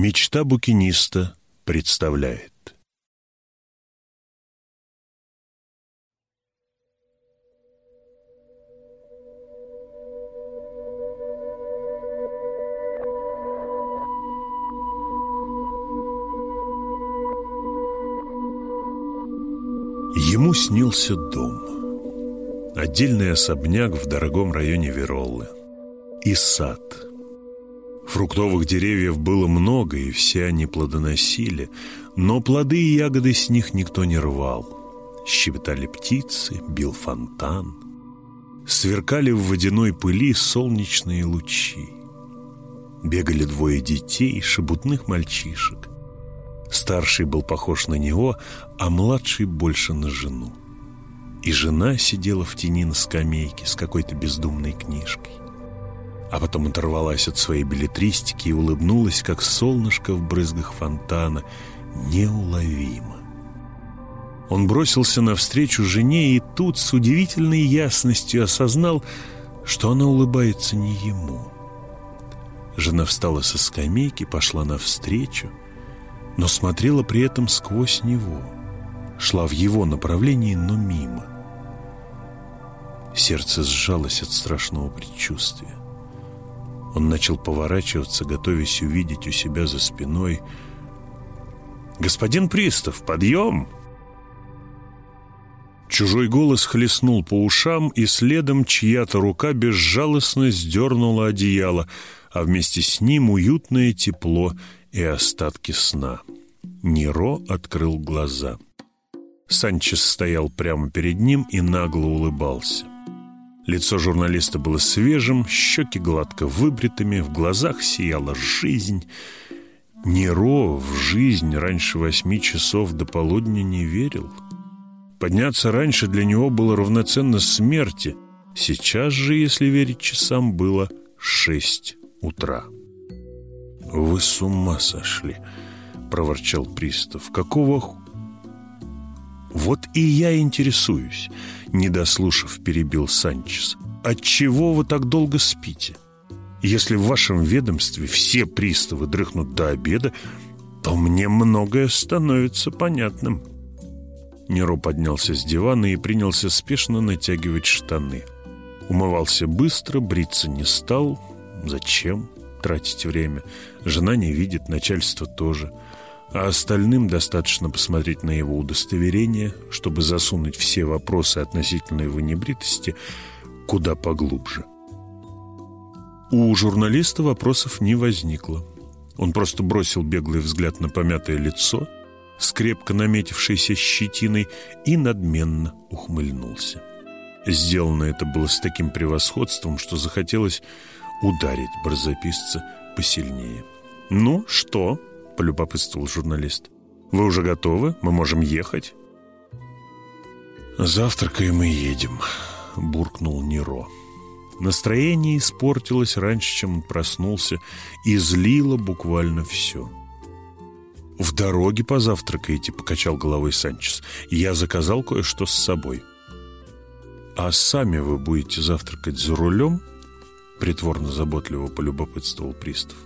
Мечта букиниста представляет. Ему снился дом. Отдельный особняк в дорогом районе Вероллы. И сад – Фруктовых деревьев было много, и все они плодоносили, но плоды и ягоды с них никто не рвал. Щебетали птицы, бил фонтан. Сверкали в водяной пыли солнечные лучи. Бегали двое детей, шебутных мальчишек. Старший был похож на него, а младший больше на жену. И жена сидела в тени на скамейке с какой-то бездумной книжкой а потом оторвалась от своей билетристики и улыбнулась, как солнышко в брызгах фонтана, неуловимо. Он бросился навстречу жене и тут с удивительной ясностью осознал, что она улыбается не ему. Жена встала со скамейки, пошла навстречу, но смотрела при этом сквозь него, шла в его направлении, но мимо. Сердце сжалось от страшного предчувствия. Он начал поворачиваться, готовясь увидеть у себя за спиной «Господин Пристав, подъем!» Чужой голос хлестнул по ушам, и следом чья-то рука безжалостно сдернула одеяло, а вместе с ним уютное тепло и остатки сна. Неро открыл глаза. Санчес стоял прямо перед ним и нагло улыбался. Лицо журналиста было свежим, щеки гладко выбритыми, в глазах сияла жизнь. Неро в жизнь раньше восьми часов до полудня не верил. Подняться раньше для него было равноценно смерти. Сейчас же, если верить часам, было шесть утра. «Вы с ума сошли!» — проворчал пристав. «Какого «Вот и я интересуюсь», — не дослушав, перебил Санчес. «Отчего вы так долго спите? Если в вашем ведомстве все приставы дрыхнут до обеда, то мне многое становится понятным». Неро поднялся с дивана и принялся спешно натягивать штаны. Умывался быстро, бриться не стал. Зачем тратить время? Жена не видит, начальство тоже — а остальным достаточно посмотреть на его удостоверение, чтобы засунуть все вопросы относительно его небритости куда поглубже. У журналиста вопросов не возникло. Он просто бросил беглый взгляд на помятое лицо с крепко наметившейся щетиной и надменно ухмыльнулся. Сделано это было с таким превосходством, что захотелось ударить барзаписца посильнее. «Ну, что?» Полюбопытствовал журналист. «Вы уже готовы? Мы можем ехать?» «Завтракаем и едем», — буркнул Неро. Настроение испортилось раньше, чем он проснулся, и злило буквально все. «В дороге позавтракаете», — покачал головой Санчес. «Я заказал кое-что с собой». «А сами вы будете завтракать за рулем?» — притворно заботливо полюбопытствовал пристав.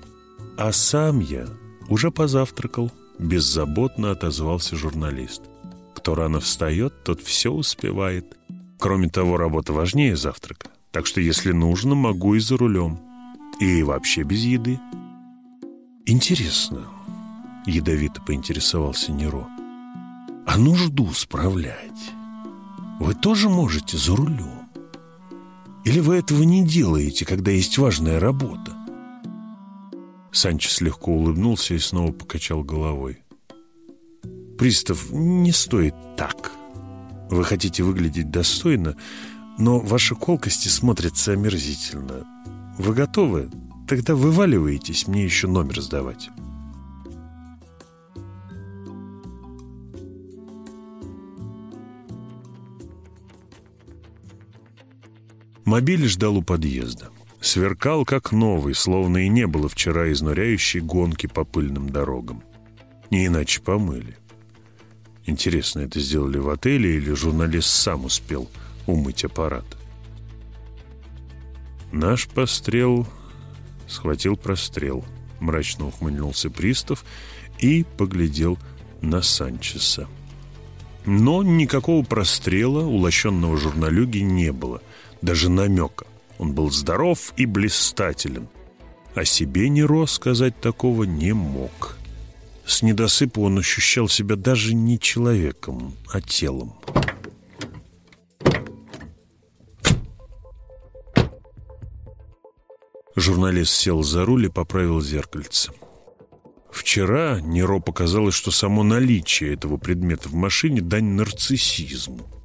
«А сам я «Уже позавтракал», — беззаботно отозвался журналист. «Кто рано встает, тот все успевает. Кроме того, работа важнее завтрака, так что, если нужно, могу и за рулем. И вообще без еды». «Интересно», — ядовито поинтересовался Неро, «а нужду справлять вы тоже можете за рулем? Или вы этого не делаете, когда есть важная работа?» Санчес легко улыбнулся и снова покачал головой. «Пристав, не стоит так. Вы хотите выглядеть достойно, но ваши колкости смотрятся омерзительно. Вы готовы? Тогда вываливаетесь мне еще номер сдавать». Мобиль ждал у подъезда. Сверкал как новый, словно и не было вчера изнуряющей гонки по пыльным дорогам. Не иначе помыли. Интересно, это сделали в отеле или журналист сам успел умыть аппарат? Наш пострел схватил прострел, мрачно ухмыльнулся пристав и поглядел на Санчеса. Но никакого прострела у лощенного журналюги не было, даже намека. Он был здоров и блистателен. О себе Неро сказать такого не мог. С недосыпа он ощущал себя даже не человеком, а телом. Журналист сел за руль и поправил зеркальце. Вчера Неро показалось, что само наличие этого предмета в машине дань нарциссизму.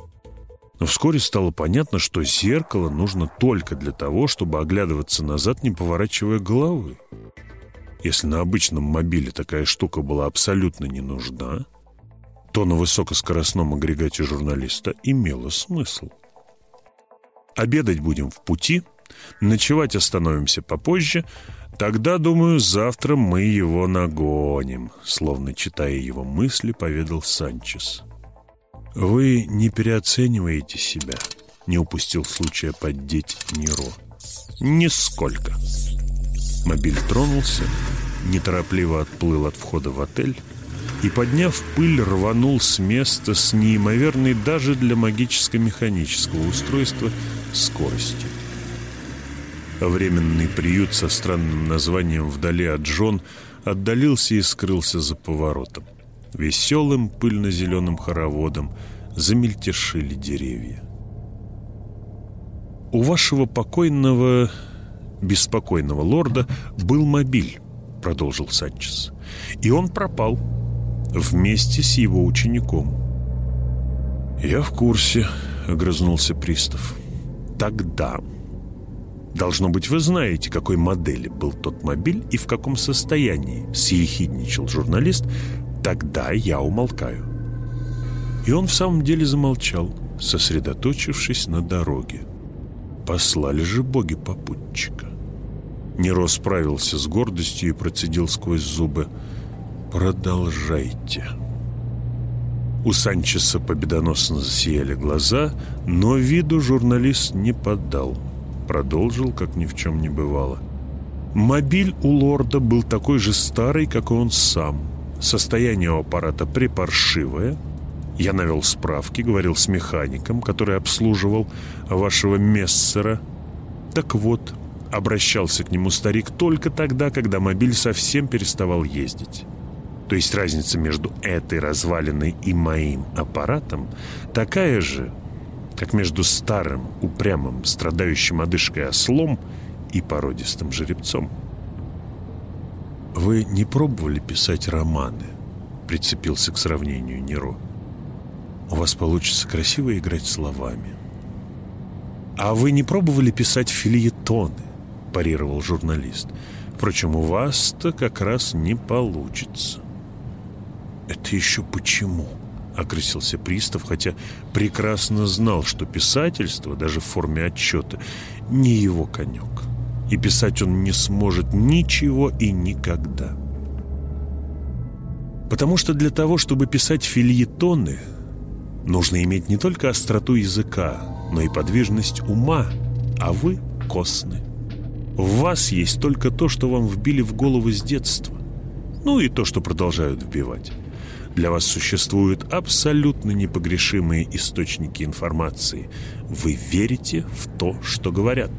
Но вскоре стало понятно, что зеркало нужно только для того, чтобы оглядываться назад, не поворачивая головы. Если на обычном мобиле такая штука была абсолютно не нужна, то на высокоскоростном агрегате журналиста имело смысл. Обедать будем в пути, ночевать остановимся попозже – «Тогда, думаю, завтра мы его нагоним», словно читая его мысли, поведал Санчес. «Вы не переоцениваете себя», не упустил случая поддеть Неро. «Нисколько». Мобиль тронулся, неторопливо отплыл от входа в отель и, подняв пыль, рванул с места с неимоверной даже для магическо-механического устройства скоростью. Временный приют со странным названием «Вдали от Джон» отдалился и скрылся за поворотом. Веселым пыльно-зеленым хороводом замельтешили деревья. «У вашего покойного, беспокойного лорда был мобиль», — продолжил Санчес. «И он пропал вместе с его учеником». «Я в курсе», — огрызнулся пристав. «Тогда Должно быть, вы знаете, какой модели был тот мобиль и в каком состоянии, съехидничал журналист. Тогда я умолкаю. И он в самом деле замолчал, сосредоточившись на дороге. Послали же боги попутчика. Неро справился с гордостью и процедил сквозь зубы. «Продолжайте». У Санчеса победоносно засияли глаза, но виду журналист не поддал продолжил, как ни в чем не бывало. Мобиль у лорда был такой же старый, как и он сам. Состояние у аппарата припаршивое. Я навел справки, говорил с механиком, который обслуживал вашего мессера. Так вот, обращался к нему старик только тогда, когда мобиль совсем переставал ездить. То есть разница между этой развалиной и моим аппаратом такая же, как между старым, упрямым, страдающим одышкой ослом и породистым жеребцом. «Вы не пробовали писать романы?» — прицепился к сравнению Неро. «У вас получится красиво играть словами». «А вы не пробовали писать фильетоны?» — парировал журналист. «Впрочем, у вас-то как раз не получится». «Это еще почему?» окрысился пристав, хотя прекрасно знал, что писательство, даже в форме отчета, не его конек. И писать он не сможет ничего и никогда. Потому что для того, чтобы писать фильетоны, нужно иметь не только остроту языка, но и подвижность ума, а вы косны. В вас есть только то, что вам вбили в голову с детства, ну и то, что продолжают вбивать. Для вас существуют абсолютно непогрешимые источники информации. Вы верите в то, что говорят.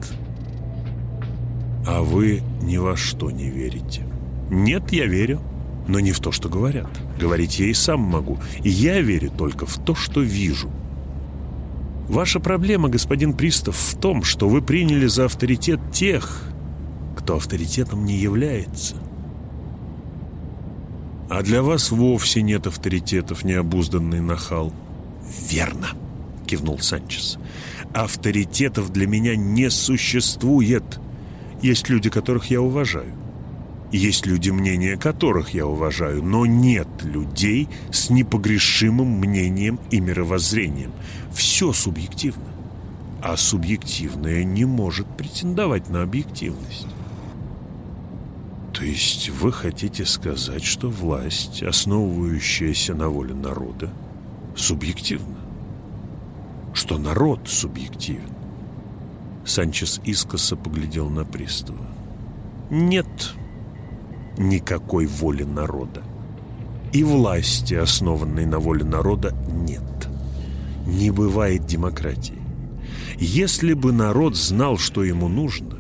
А вы ни во что не верите. Нет, я верю, но не в то, что говорят. Говорить я и сам могу. И я верю только в то, что вижу. Ваша проблема, господин Пристав, в том, что вы приняли за авторитет тех, кто авторитетом не является. А для вас вовсе нет авторитетов, необузданный нахал. Верно, кивнул Санчес. Авторитетов для меня не существует. Есть люди, которых я уважаю. Есть люди, мнения которых я уважаю, но нет людей с непогрешимым мнением и мировоззрением. Все субъективно. А субъективное не может претендовать на объективность. То есть вы хотите сказать, что власть, основывающаяся на воле народа, субъективна? Что народ субъективен? Санчес искоса поглядел на пристава. Нет. никакой воли народа. И власти, основанной на воле народа, нет. Не бывает демократии. Если бы народ знал, что ему нужно,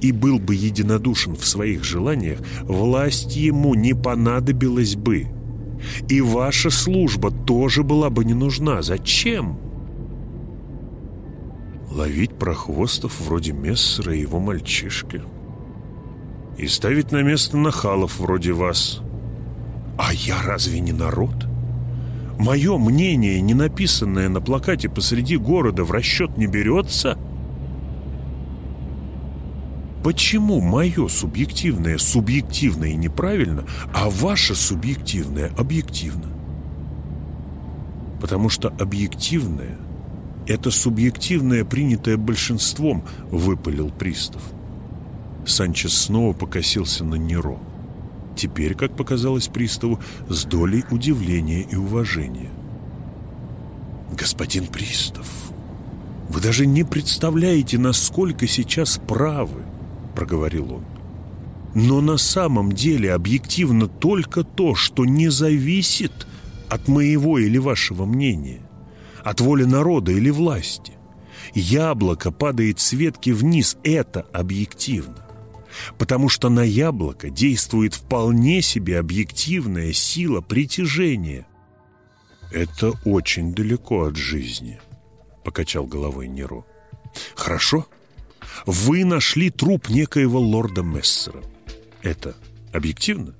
и был бы единодушен в своих желаниях, власть ему не понадобилась бы. И ваша служба тоже была бы не нужна. Зачем? Ловить прохвостов вроде Мессера и его мальчишки. И ставить на место нахалов вроде вас. А я разве не народ? Мое мнение, не написанное на плакате посреди города, в расчет не берется? Почему мое субъективное субъективно и неправильно, а ваше субъективное объективно? Потому что объективное – это субъективное, принятое большинством, выпалил пристав. Санчес снова покосился на Неро. Теперь, как показалось приставу, с долей удивления и уважения. «Господин пристав, вы даже не представляете, насколько сейчас правы проговорил он. Но на самом деле объективно только то, что не зависит от моего или вашего мнения, от воли народа или власти. Яблоко падает с ветки вниз, это объективно. Потому что на яблоко действует вполне себе объективная сила притяжения. «Это очень далеко от жизни», — покачал головой Неро. «Хорошо, вы нашли труп некоего лорда Мессера. Это объективно?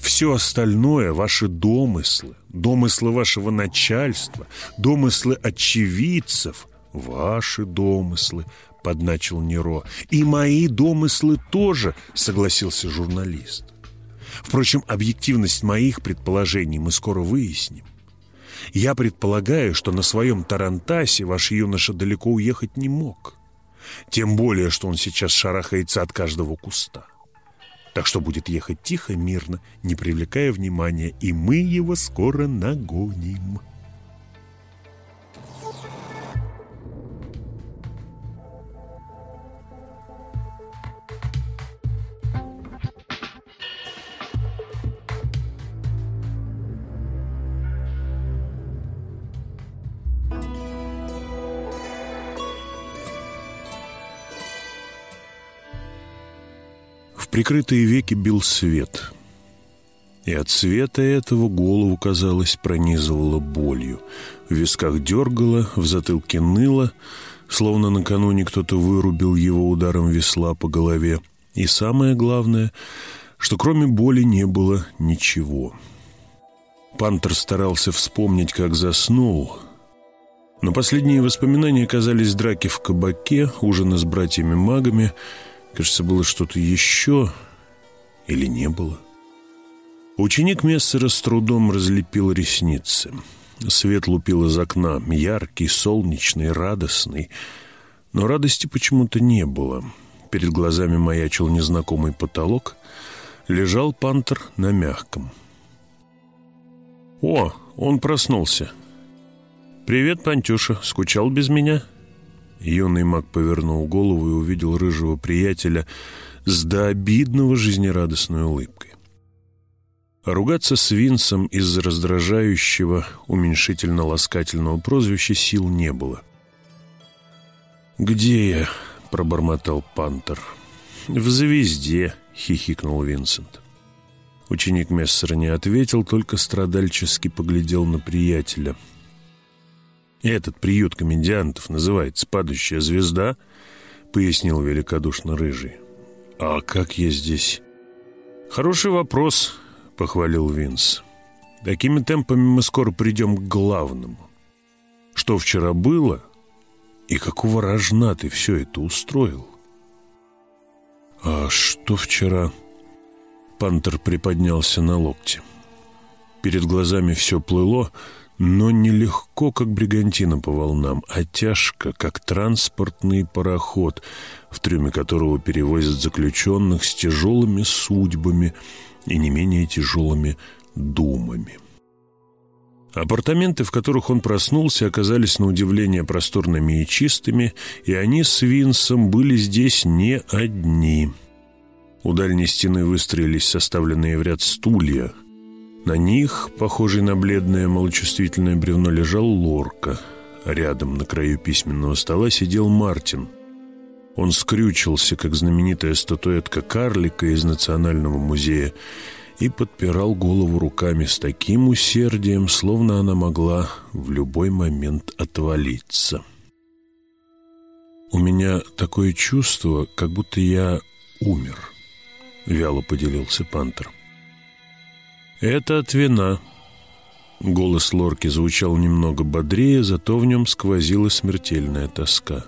Все остальное – ваши домыслы, домыслы вашего начальства, домыслы очевидцев, ваши домыслы, подначил Неро. И мои домыслы тоже, согласился журналист. Впрочем, объективность моих предположений мы скоро выясним. Я предполагаю, что на своем Тарантасе ваш юноша далеко уехать не мог. Тем более, что он сейчас шарахается от каждого куста. Так что будет ехать тихо, мирно, не привлекая внимания, и мы его скоро нагоним». Прикрытые веки бил свет. И от света этого голову, казалось, пронизывало болью. В висках дергало, в затылке ныло, словно накануне кто-то вырубил его ударом весла по голове. И самое главное, что кроме боли не было ничего. Пантер старался вспомнить, как заснул, но последние воспоминания оказались драки в кабаке, ужины с братьями-магами — Кажется, было что-то еще или не было. Ученик Мессера с трудом разлепил ресницы. Свет лупил из окна, яркий, солнечный, радостный. Но радости почему-то не было. Перед глазами маячил незнакомый потолок. Лежал пантер на мягком. «О, он проснулся!» «Привет, Пантюша, скучал без меня?» Юный маг повернул голову и увидел рыжего приятеля с до обидного жизнерадостной улыбкой. Ругаться с Винсом из-за раздражающего, уменьшительно-ласкательного прозвища сил не было. «Где я?» — пробормотал Пантер. «В звезде», — хихикнул Винсент. Ученик Мессера не ответил, только страдальчески поглядел на приятеля — «Этот приют комедиантов называется «Падающая звезда», — пояснил великодушно Рыжий. «А как я здесь?» «Хороший вопрос», — похвалил Винс. «Такими темпами мы скоро придем к главному. Что вчера было и какого рожна ты все это устроил?» «А что вчера?» Пантер приподнялся на локте. Перед глазами все плыло, — но не легко, как бригантина по волнам, а тяжко, как транспортный пароход, в трюме которого перевозят заключенных с тяжелыми судьбами и не менее тяжелыми думами. Апартаменты, в которых он проснулся, оказались на удивление просторными и чистыми, и они с Винсом были здесь не одни. У дальней стены выстроились составленные в ряд стулья. На них, похожий на бледное малочувствительное бревно, лежал лорка. Рядом, на краю письменного стола, сидел Мартин. Он скрючился, как знаменитая статуэтка карлика из Национального музея, и подпирал голову руками с таким усердием, словно она могла в любой момент отвалиться. «У меня такое чувство, как будто я умер», — вяло поделился Пантер. «Это от вина». Голос Лорки звучал немного бодрее, зато в нем сквозила смертельная тоска.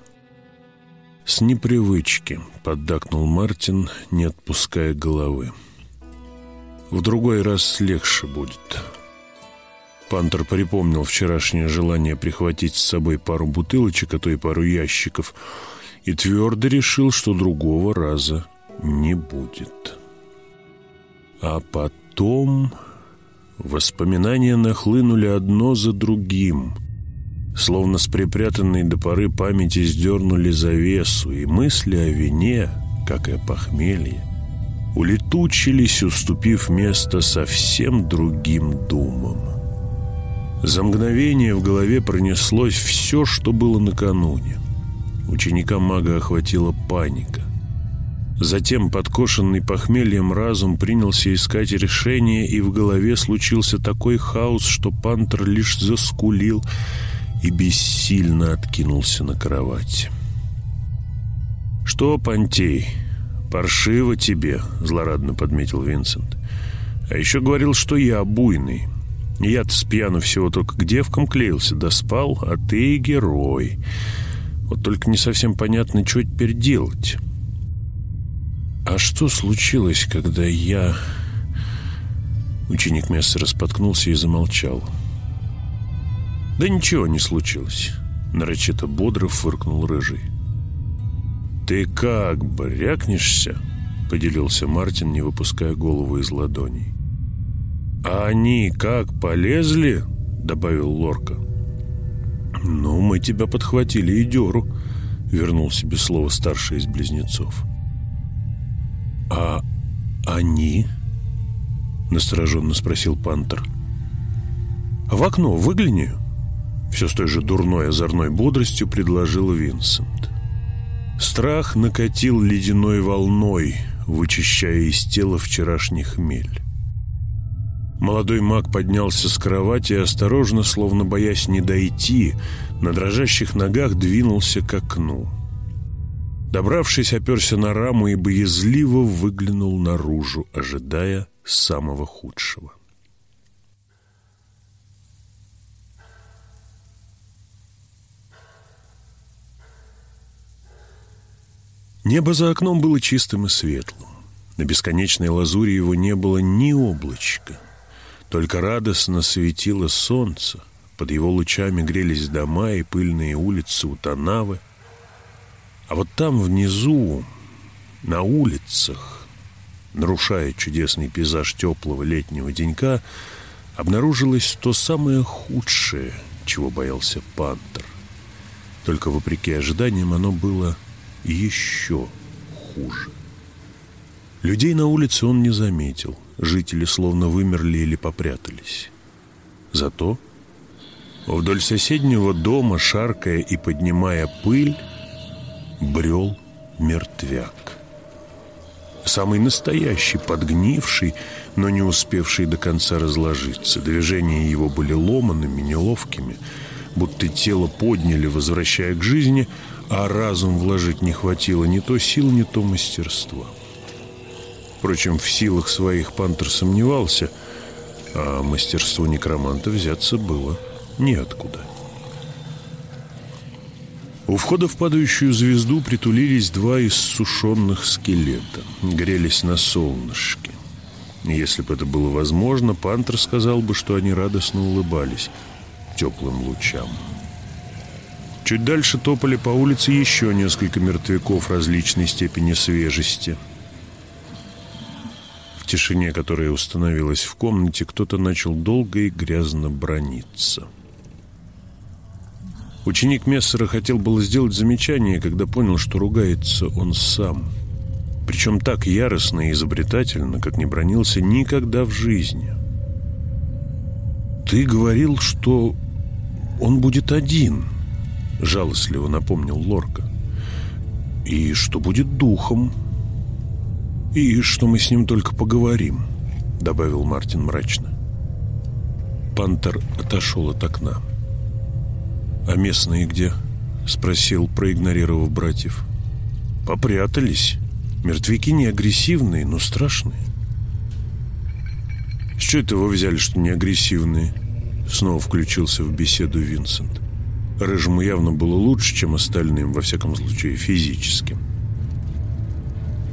«С непривычки», — поддакнул Мартин, не отпуская головы. В другой раз легче будет. Пантер припомнил вчерашнее желание прихватить с собой пару бутылочек, а то и пару ящиков, и твердо решил, что другого раза не будет. А потом воспоминания нахлынули одно за другим, словно с припрятанной до поры памяти сдернули завесу, и мысли о вине, как и о похмелье, улетучились, уступив место совсем другим думам. За мгновение в голове пронеслось все, что было накануне. Ученика мага охватила паника. Затем, подкошенный похмельем разум, принялся искать решение, и в голове случился такой хаос, что пантер лишь заскулил и бессильно откинулся на кровать. «Что, Пантей?» «Паршиво тебе», — злорадно подметил Винсент. «А еще говорил, что я буйный. Я-то с пьяну всего только к девкам клеился, да спал, а ты герой. Вот только не совсем понятно, что теперь делать». «А что случилось, когда я...» Ученик Месса распоткнулся и замолчал. «Да ничего не случилось», — нарочито бодро фыркнул Рыжий. «Ты как, брякнешься?» — поделился Мартин, не выпуская голову из ладоней. «А они как, полезли?» — добавил Лорка. «Ну, мы тебя подхватили и дёру», — вернул себе слово старший из близнецов. «А они?» — настороженно спросил Пантер. «В окно выгляни!» Все с той же дурной озорной бодростью предложил Винсент. Страх накатил ледяной волной, вычищая из тела вчерашний хмель. Молодой маг поднялся с кровати и осторожно, словно боясь не дойти, на дрожащих ногах двинулся к окну. Добравшись, оперся на раму и боязливо выглянул наружу, ожидая самого худшего. Небо за окном было чистым и светлым. На бесконечной лазури его не было ни облачка. Только радостно светило солнце. Под его лучами грелись дома и пыльные улицы у Танавы. А вот там внизу, на улицах, нарушая чудесный пейзаж теплого летнего денька, обнаружилось то самое худшее, чего боялся пантер. Только вопреки ожиданиям оно было еще хуже. Людей на улице он не заметил. Жители словно вымерли или попрятались. Зато вдоль соседнего дома, шаркая и поднимая пыль, брел мертвяк. Самый настоящий, подгнивший, но не успевший до конца разложиться. Движения его были ломанными, неловкими, будто тело подняли, возвращая к жизни, а разум вложить не хватило ни то сил, ни то мастерства. Впрочем, в силах своих Пантер сомневался, а мастерству некроманта взяться было неоткуда. У входа в падающую звезду притулились два иссушенных скелета, грелись на солнышке. Если бы это было возможно, Пантер сказал бы, что они радостно улыбались теплым лучам. Чуть дальше топали по улице еще несколько мертвяков различной степени свежести. В тишине, которая установилась в комнате, кто-то начал долго и грязно брониться. Ученик Мессера хотел было сделать замечание, когда понял, что ругается он сам. Причем так яростно и изобретательно, как не бронился никогда в жизни. «Ты говорил, что он будет один», — жалостливо напомнил Лорка. «И что будет духом. И что мы с ним только поговорим», — добавил Мартин мрачно. Пантер отошел от окна. «А местные где?» — спросил, проигнорировав братьев. «Попрятались. Мертвяки не агрессивные, но страшные». «С чего это вы взяли, что не агрессивные?» Снова включился в беседу Винсент. Рыжему явно было лучше, чем остальным, во всяком случае, физически.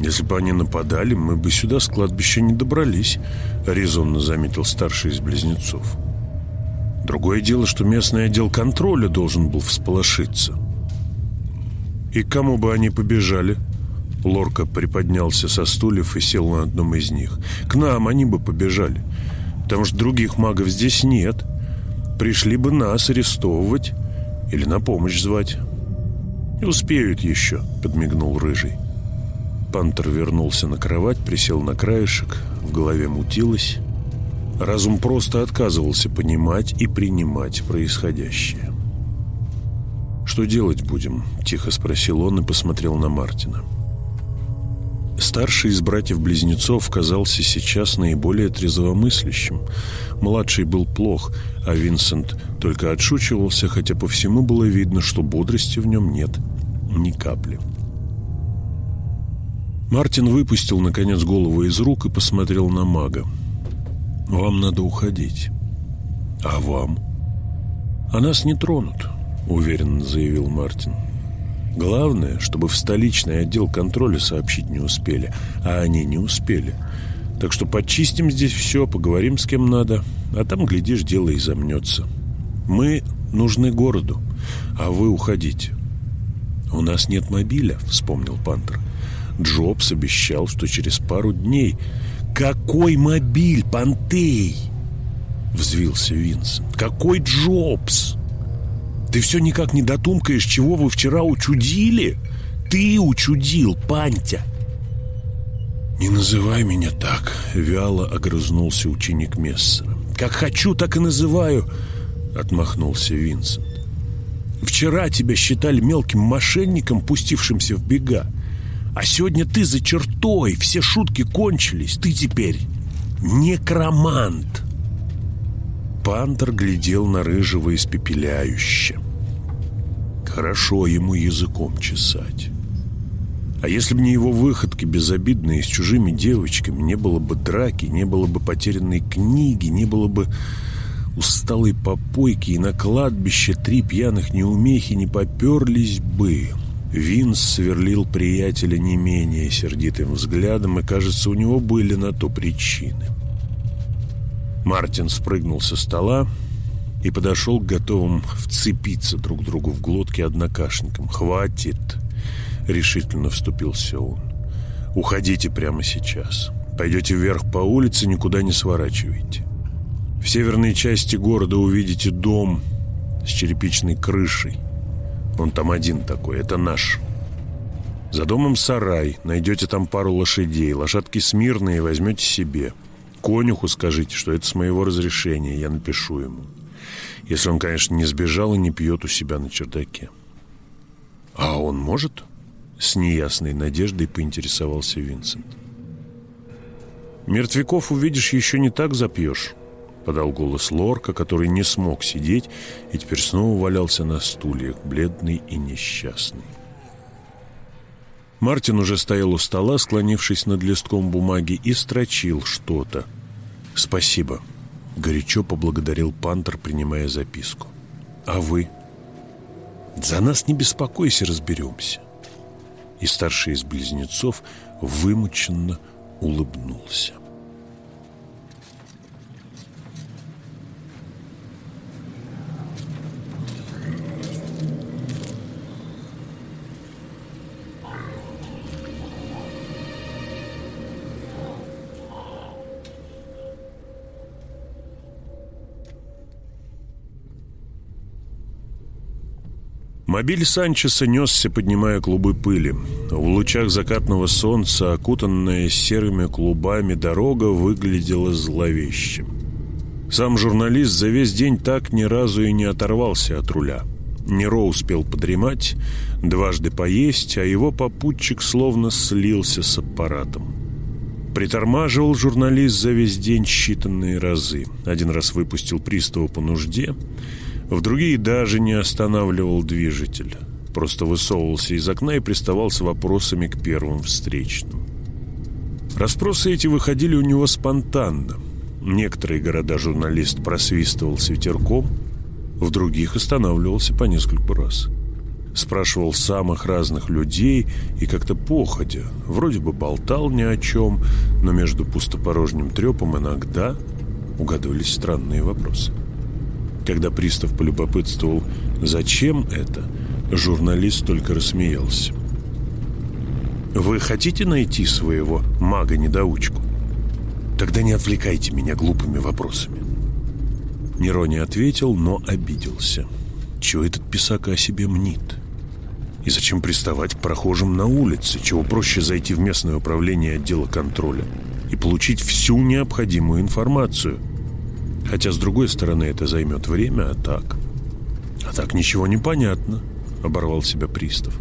«Если бы они нападали, мы бы сюда с кладбища не добрались», — резонно заметил старший из близнецов. Другое дело, что местный отдел контроля должен был всполошиться. И кому бы они побежали? Лорка приподнялся со стульев и сел на одном из них. К нам они бы побежали, потому что других магов здесь нет. Пришли бы нас арестовывать или на помощь звать. «Не успеют еще», — подмигнул Рыжий. Пантер вернулся на кровать, присел на краешек, в голове мутилось. Разум просто отказывался понимать и принимать происходящее. «Что делать будем?» – тихо спросил он и посмотрел на Мартина. Старший из братьев-близнецов казался сейчас наиболее трезвомыслящим. Младший был плох, а Винсент только отшучивался, хотя по всему было видно, что бодрости в нем нет ни капли. Мартин выпустил, наконец, голову из рук и посмотрел на мага. Вам надо уходить. А вам? А нас не тронут, уверенно заявил Мартин. Главное, чтобы в столичный отдел контроля сообщить не успели, а они не успели. Так что почистим здесь все, поговорим с кем надо, а там, глядишь, дело и замнется. Мы нужны городу, а вы уходите. У нас нет мобиля, вспомнил Пантер. Джобс обещал, что через пару дней «Какой мобиль, Пантей?» Взвился Винсент. «Какой Джобс? Ты все никак не дотумкаешь, чего вы вчера учудили? Ты учудил, Пантя!» «Не называй меня так», — вяло огрызнулся ученик Мессера. «Как хочу, так и называю», — отмахнулся Винсент. «Вчера тебя считали мелким мошенником, пустившимся в бега. А сегодня ты за чертой, все шутки кончились. Ты теперь некромант. Пантер глядел на рыжего испепеляюще. Хорошо ему языком чесать. А если бы не его выходки безобидные с чужими девочками, не было бы драки, не было бы потерянной книги, не было бы усталой попойки, и на кладбище три пьяных неумехи не поперлись бы. Винс сверлил приятеля не менее сердитым взглядом, и, кажется, у него были на то причины. Мартин спрыгнул со стола и подошел к готовым вцепиться друг другу в глотки однокашникам. «Хватит!» — решительно вступился он. «Уходите прямо сейчас. Пойдете вверх по улице, никуда не сворачивайте. В северной части города увидите дом с черепичной крышей. Он там один такой, это наш. За домом сарай, найдете там пару лошадей, лошадки смирные возьмете себе. Конюху скажите, что это с моего разрешения, я напишу ему. Если он, конечно, не сбежал и не пьет у себя на чердаке. А он может? С неясной надеждой поинтересовался Винсент. Мертвяков увидишь, еще не так запьешь подал голос Лорка, который не смог сидеть и теперь снова валялся на стульях, бледный и несчастный. Мартин уже стоял у стола, склонившись над листком бумаги, и строчил что-то. «Спасибо», — горячо поблагодарил Пантер, принимая записку. «А вы?» «За нас не беспокойся, разберемся». И старший из близнецов вымученно улыбнулся. Мобиль Санчеса несся, поднимая клубы пыли. В лучах закатного солнца, окутанная серыми клубами, дорога выглядела зловещим. Сам журналист за весь день так ни разу и не оторвался от руля. Неро успел подремать, дважды поесть, а его попутчик словно слился с аппаратом. Притормаживал журналист за весь день считанные разы. Один раз выпустил пристава по нужде — в другие даже не останавливал движитель. Просто высовывался из окна и приставал с вопросами к первым встречным. Расспросы эти выходили у него спонтанно. Некоторые города журналист просвистывал с ветерком, в других останавливался по нескольку раз. Спрашивал самых разных людей и как-то походя, вроде бы болтал ни о чем, но между пустопорожним трепом иногда угадывались странные вопросы. Когда пристав полюбопытствовал, зачем это, журналист только рассмеялся. «Вы хотите найти своего мага-недоучку? Тогда не отвлекайте меня глупыми вопросами». Неро не ответил, но обиделся. Чего этот писак о себе мнит? И зачем приставать к прохожим на улице? Чего проще зайти в местное управление отдела контроля и получить всю необходимую информацию – Хотя, с другой стороны, это займет время, а так... А так ничего не понятно, оборвал себя пристав.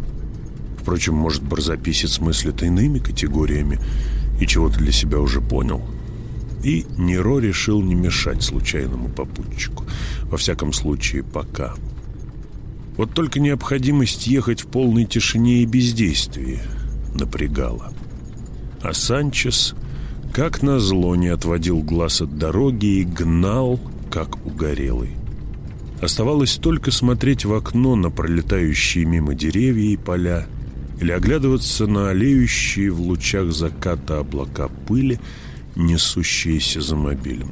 Впрочем, может, барзаписец мыслит иными категориями и чего-то для себя уже понял. И Неро решил не мешать случайному попутчику. Во всяком случае, пока. Вот только необходимость ехать в полной тишине и бездействии напрягала. А Санчес как назло не отводил глаз от дороги и гнал, как угорелый. Оставалось только смотреть в окно на пролетающие мимо деревья и поля или оглядываться на олеющие в лучах заката облака пыли, несущиеся за мобилем.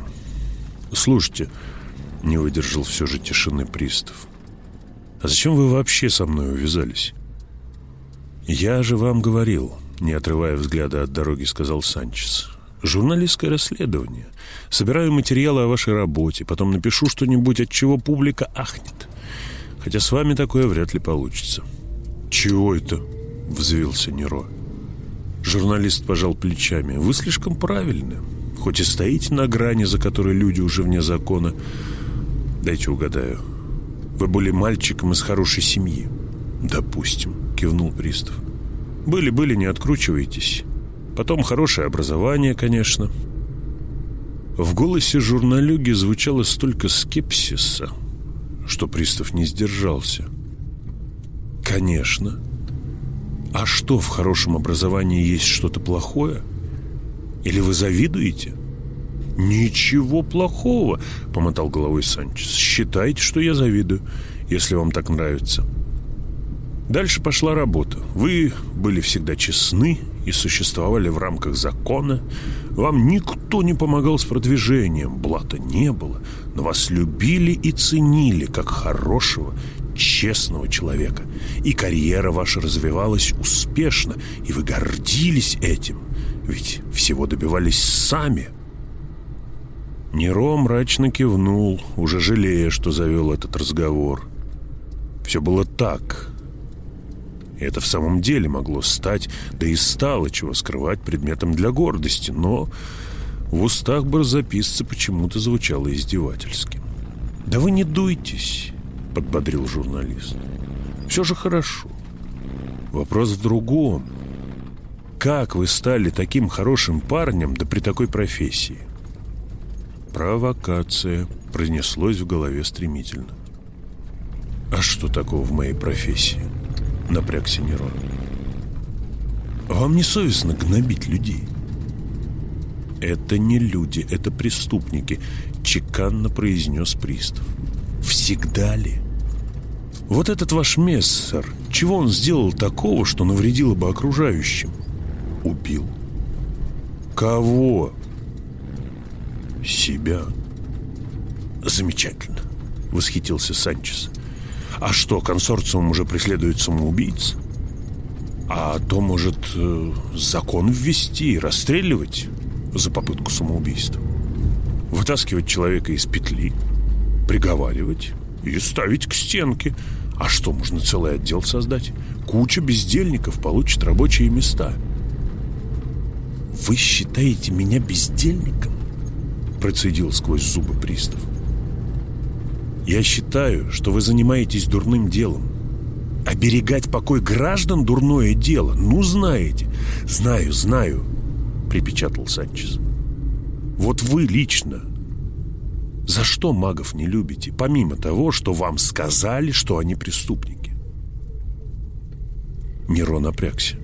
«Слушайте», — не выдержал все же тишины пристав, «а зачем вы вообще со мной увязались?» «Я же вам говорил», — не отрывая взгляда от дороги, сказал Санчес. Журналистское расследование. Собираю материалы о вашей работе, потом напишу что-нибудь, от чего публика ахнет. Хотя с вами такое вряд ли получится. Чего это? Взвился Неро. Журналист пожал плечами. Вы слишком правильны. Хоть и стоите на грани, за которой люди уже вне закона. Дайте угадаю. Вы были мальчиком из хорошей семьи. Допустим, кивнул пристав. Были-были, не откручивайтесь. Потом хорошее образование, конечно. В голосе журналюги звучало столько скепсиса, что пристав не сдержался. Конечно. А что, в хорошем образовании есть что-то плохое? Или вы завидуете? Ничего плохого, помотал головой Санчес. Считайте, что я завидую, если вам так нравится. Дальше пошла работа. Вы были всегда честны и существовали в рамках закона. Вам никто не помогал с продвижением, блата не было, но вас любили и ценили как хорошего, честного человека. И карьера ваша развивалась успешно, и вы гордились этим, ведь всего добивались сами. Неро мрачно кивнул, уже жалея, что завел этот разговор. Все было так, и это в самом деле могло стать, да и стало, чего скрывать, предметом для гордости, но в устах барзаписца почему-то звучало издевательски. «Да вы не дуйтесь», — подбодрил журналист. «Все же хорошо. Вопрос в другом. Как вы стали таким хорошим парнем, да при такой профессии?» «Провокация», — пронеслось в голове стремительно. «А что такого в моей профессии?» — напрягся Нерон. «Вам не совестно гнобить людей?» «Это не люди, это преступники», — чеканно произнес пристав. «Всегда ли?» «Вот этот ваш мессер, чего он сделал такого, что навредило бы окружающим?» «Убил». «Кого?» «Себя». «Замечательно», — восхитился Санчес. А что, консорциум уже преследует самоубийц? А то, может, э, закон ввести расстреливать за попытку самоубийства? Вытаскивать человека из петли, приговаривать и ставить к стенке, А что, можно целый отдел создать? Куча бездельников получит рабочие места. «Вы считаете меня бездельником?» Процедил сквозь зубы пристав. «Я считаю, что вы занимаетесь дурным делом. Оберегать покой граждан — дурное дело. Ну, знаете. Знаю, знаю, — припечатал Санчес. Вот вы лично за что магов не любите, помимо того, что вам сказали, что они преступники? Неро напрягся.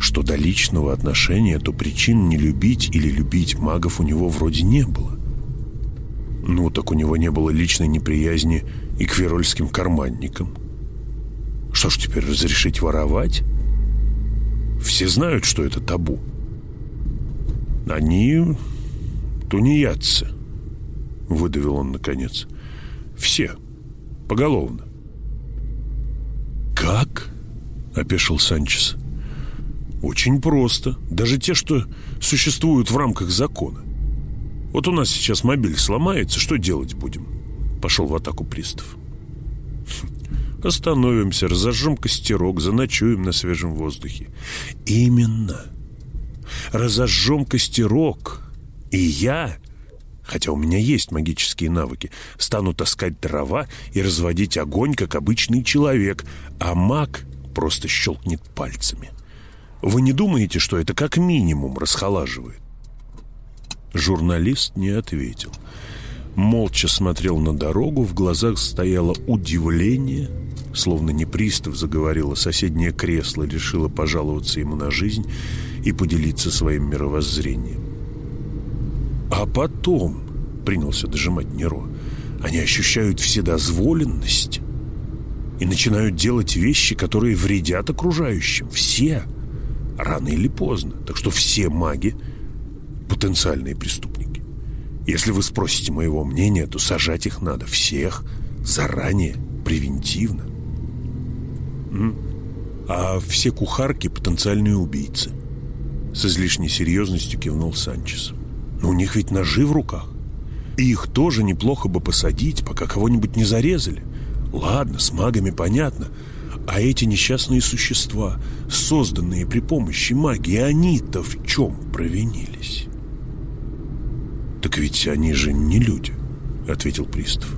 Что до личного отношения, то причин не любить или любить магов у него вроде не было. Ну, так у него не было личной неприязни и к верольским карманникам. Что ж теперь разрешить воровать? Все знают, что это табу. Они тунеядцы. Выдавил он наконец. Все. Поголовно. «Как?» — опешил Санчес. «Очень просто. Даже те, что существуют в рамках закона. Вот у нас сейчас мобиль сломается, что делать будем?» Пошел в атаку пристав. «Остановимся, разожжем костерок, заночуем на свежем воздухе». «Именно. Разожжем костерок, и я хотя у меня есть магические навыки, стану таскать дрова и разводить огонь, как обычный человек, а маг просто щелкнет пальцами. Вы не думаете, что это как минимум расхолаживает? Журналист не ответил. Молча смотрел на дорогу, в глазах стояло удивление, словно не пристав заговорила соседнее кресло, решила пожаловаться ему на жизнь и поделиться своим мировоззрением. А потом, принялся дожимать Неро, они ощущают вседозволенность и начинают делать вещи, которые вредят окружающим. Все. Рано или поздно. Так что все маги – потенциальные преступники. Если вы спросите моего мнения, то сажать их надо всех заранее, превентивно. А все кухарки – потенциальные убийцы. С излишней серьезностью кивнул Санчес. Но у них ведь ножи в руках. И их тоже неплохо бы посадить, пока кого-нибудь не зарезали. Ладно, с магами понятно. А эти несчастные существа, созданные при помощи магии, они-то в чем провинились? «Так ведь они же не люди», — ответил пристав.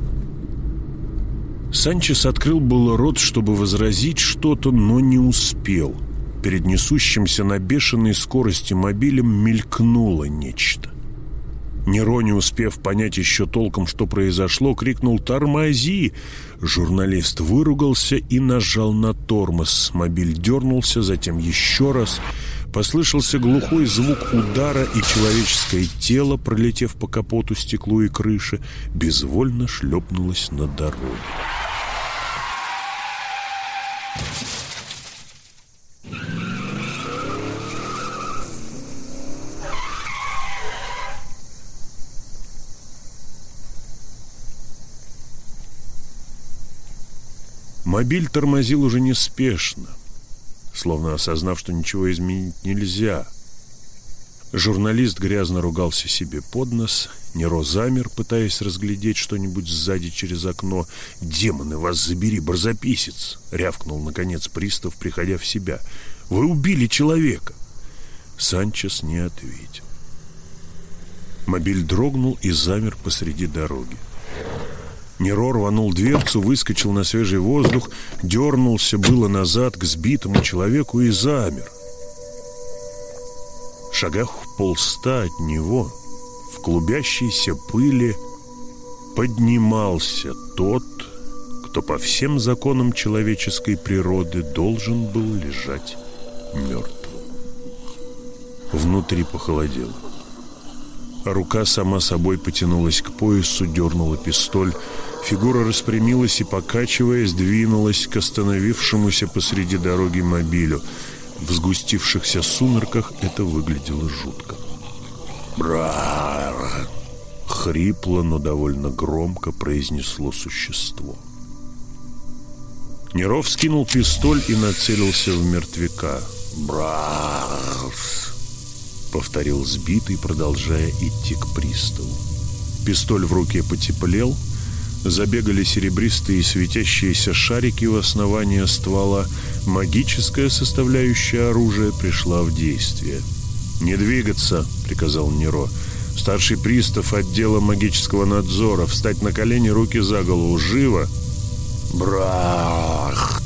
Санчес открыл было рот, чтобы возразить что-то, но не успел. Перед несущимся на бешеной скорости мобилем мелькнуло нечто. Неро, не успев понять еще толком, что произошло, крикнул «Тормози!». Журналист выругался и нажал на тормоз. Мобиль дернулся, затем еще раз. Послышался глухой звук удара, и человеческое тело, пролетев по капоту, стеклу и крыше, безвольно шлепнулось на дорогу. Мобиль тормозил уже неспешно, словно осознав, что ничего изменить нельзя. Журналист грязно ругался себе под нос, Неро замер, пытаясь разглядеть что-нибудь сзади через окно. «Демоны, вас забери, барзаписец!» — рявкнул, наконец, пристав, приходя в себя. «Вы убили человека!» Санчес не ответил. Мобиль дрогнул и замер посреди дороги. Неро рванул дверцу, выскочил на свежий воздух, дернулся было назад к сбитому человеку и замер. В шагах полста от него, в клубящейся пыли, поднимался тот, кто по всем законам человеческой природы должен был лежать мертвым. Внутри похолодело. Рука сама собой потянулась к поясу, дернула пистоль, Фигура распрямилась и, покачиваясь, двинулась к остановившемуся посреди дороги мобилю. В сгустившихся сумерках это выглядело жутко. «Брар!» — хрипло, но довольно громко произнесло существо. Неров скинул пистоль и нацелился в мертвяка. «Брарс!» — повторил сбитый, продолжая идти к приставу. Пистоль в руке потеплел — Забегали серебристые светящиеся шарики у основания ствола. Магическая составляющая оружия пришла в действие. «Не двигаться!» — приказал Неро. «Старший пристав отдела магического надзора. Встать на колени, руки за голову. Живо!» «Брахт!»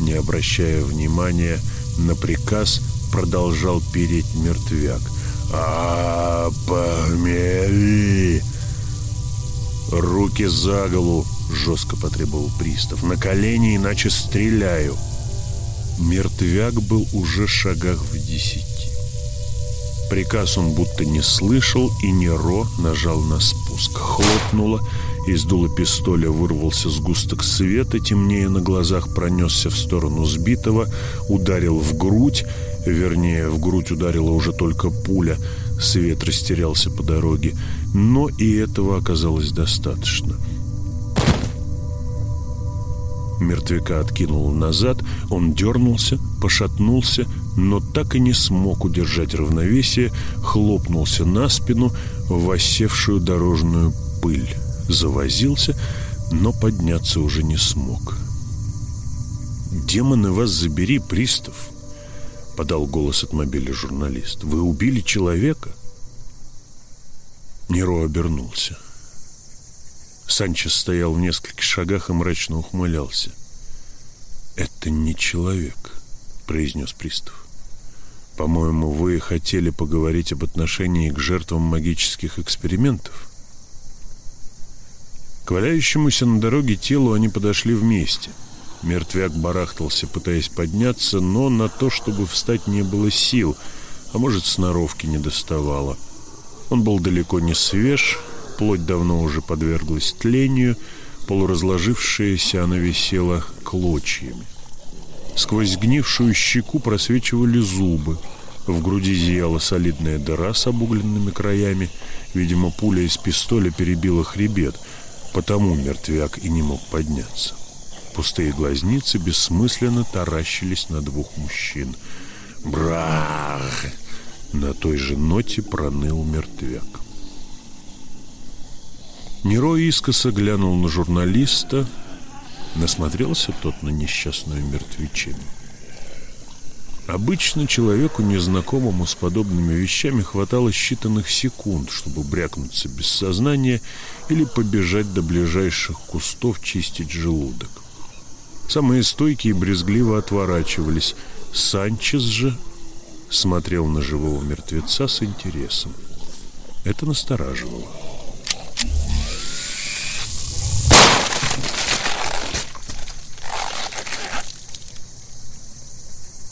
Не обращая внимания на приказ, продолжал переть мертвяк. «А, помери!» «Руки за голову!» — жестко потребовал пристав. «На колени, иначе стреляю!» Мертвяк был уже шагах в десяти. Приказ он будто не слышал, и Неро нажал на спуск. Хлопнуло, из дула пистоля вырвался сгусток света, темнее на глазах пронесся в сторону сбитого, ударил в грудь, вернее, в грудь ударила уже только пуля, свет растерялся по дороге, но и этого оказалось достаточно. Мертвяка откинуло назад, он дернулся, пошатнулся, но так и не смог удержать равновесие, хлопнулся на спину в осевшую дорожную пыль. Завозился, но подняться уже не смог. «Демоны вас забери, пристав!» — подал голос от мобиля журналист. «Вы убили человека?» Неро обернулся. Санчес стоял в нескольких шагах и мрачно ухмылялся. «Это не человек», — произнес пристав. «По-моему, вы хотели поговорить об отношении к жертвам магических экспериментов?» К валяющемуся на дороге телу они подошли вместе. Мертвяк барахтался, пытаясь подняться, но на то, чтобы встать, не было сил, а может, сноровки не доставало. Он был далеко не свеж, плоть давно уже подверглась тлению, полуразложившаяся она висела клочьями. Сквозь сгнившую щеку просвечивали зубы. В груди зияла солидная дыра с обугленными краями. Видимо, пуля из пистоля перебила хребет, потому мертвяк и не мог подняться. Пустые глазницы бессмысленно таращились на двух мужчин. «Брах!» На той же ноте проныл мертвяк. Неро искоса глянул на журналиста, насмотрелся тот на несчастную мертвечину. Обычно человеку, незнакомому с подобными вещами, хватало считанных секунд, чтобы брякнуться без сознания или побежать до ближайших кустов чистить желудок. Самые стойкие брезгливо отворачивались. Санчес же смотрел на живого мертвеца с интересом. Это настораживало.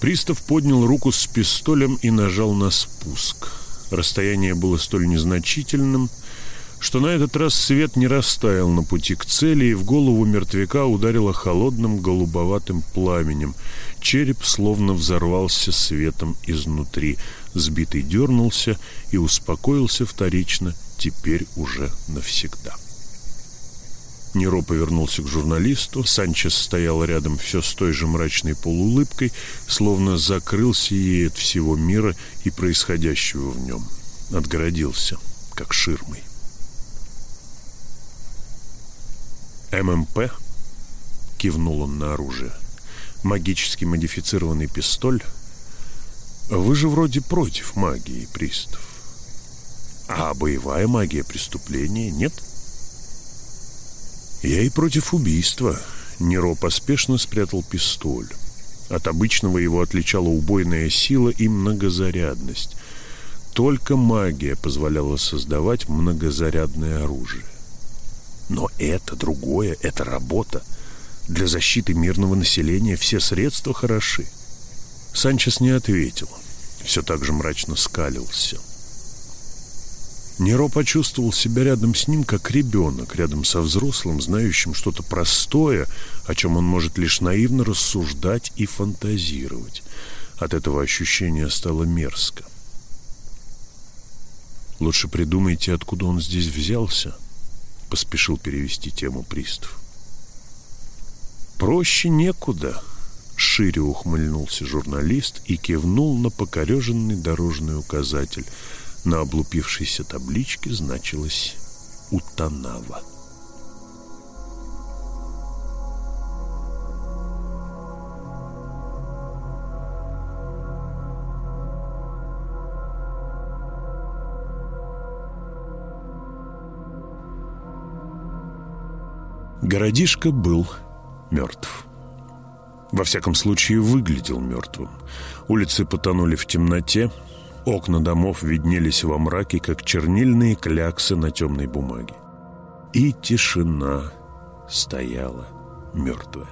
Пристав поднял руку с пистолем и нажал на спуск. Расстояние было столь незначительным, что на этот раз свет не растаял на пути к цели, и в голову мертвяка ударило холодным голубоватым пламенем. Череп словно взорвался светом изнутри. Сбитый дернулся и успокоился вторично, теперь уже навсегда. Неро повернулся к журналисту. Санчес стоял рядом все с той же мрачной полуулыбкой, словно закрылся ей от всего мира и происходящего в нем. Отгородился, как ширмой. ММП, кивнул он на оружие, магически модифицированный пистоль. Вы же вроде против магии, пристав. А боевая магия преступления нет? Я и против убийства. Неро поспешно спрятал пистоль. От обычного его отличала убойная сила и многозарядность. Только магия позволяла создавать многозарядное оружие. Но это другое, это работа. Для защиты мирного населения все средства хороши. Санчес не ответил. Все так же мрачно скалился. Неро почувствовал себя рядом с ним, как ребенок, рядом со взрослым, знающим что-то простое, о чем он может лишь наивно рассуждать и фантазировать. От этого ощущения стало мерзко. «Лучше придумайте, откуда он здесь взялся», — поспешил перевести тему пристав. «Проще некуда», — шире ухмыльнулся журналист и кивнул на покореженный дорожный указатель. На облупившейся табличке значилось «Утанава». Городишко был мертв. Во всяком случае, выглядел мертвым. Улицы потонули в темноте, окна домов виднелись во мраке, как чернильные кляксы на темной бумаге. И тишина стояла мертвая.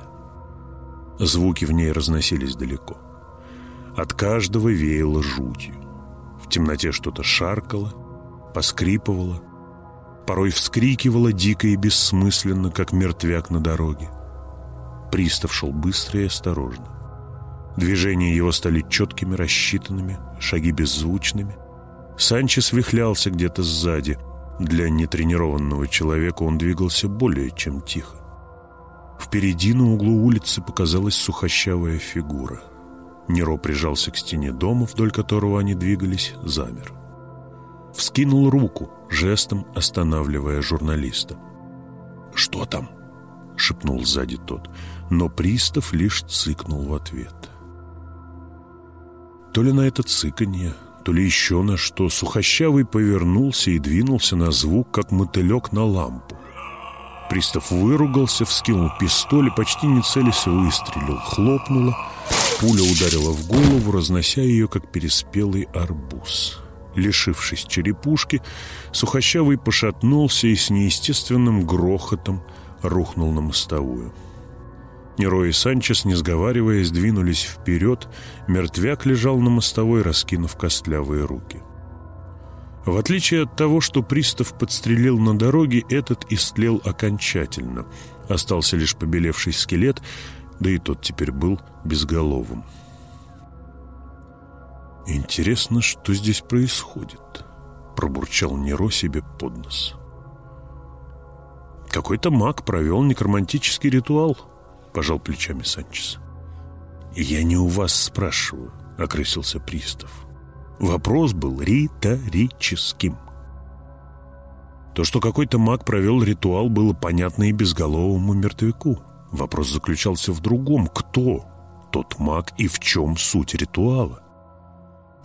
Звуки в ней разносились далеко. От каждого веяло жутью. В темноте что-то шаркало, поскрипывало, порой вскрикивало дико и бессмысленно, как мертвяк на дороге. Пристав шел быстро и осторожно. Движения его стали четкими, рассчитанными, шаги беззвучными. Санчес вихлялся где-то сзади. Для нетренированного человека он двигался более чем тихо. Впереди на углу улицы показалась сухощавая фигура. Неро прижался к стене дома, вдоль которого они двигались, замер. Вскинул руку, жестом останавливая журналиста. «Что там?» — шепнул сзади тот, но пристав лишь цыкнул в ответ. То ли на это цыканье, то ли еще на что, Сухощавый повернулся и двинулся на звук, как мотылек на лампу. Пристав выругался, вскинул пистоль и почти не целясь выстрелил. Хлопнуло, пуля ударила в голову, разнося ее, как переспелый арбуз. Лишившись черепушки, Сухощавый пошатнулся и с неестественным грохотом рухнул на мостовую. Неро и Санчес, не сговариваясь, двинулись вперед. Мертвяк лежал на мостовой, раскинув костлявые руки. В отличие от того, что пристав подстрелил на дороге, этот истлел окончательно. Остался лишь побелевший скелет, да и тот теперь был безголовым. «Интересно, что здесь происходит?» — пробурчал Неро себе под нос. «Какой-то маг провел некромантический ритуал», — пожал плечами Санчес. «Я не у вас спрашиваю», — окрысился пристав. Вопрос был риторическим. То, что какой-то маг провел ритуал, было понятно и безголовому мертвяку. Вопрос заключался в другом. Кто тот маг и в чем суть ритуала?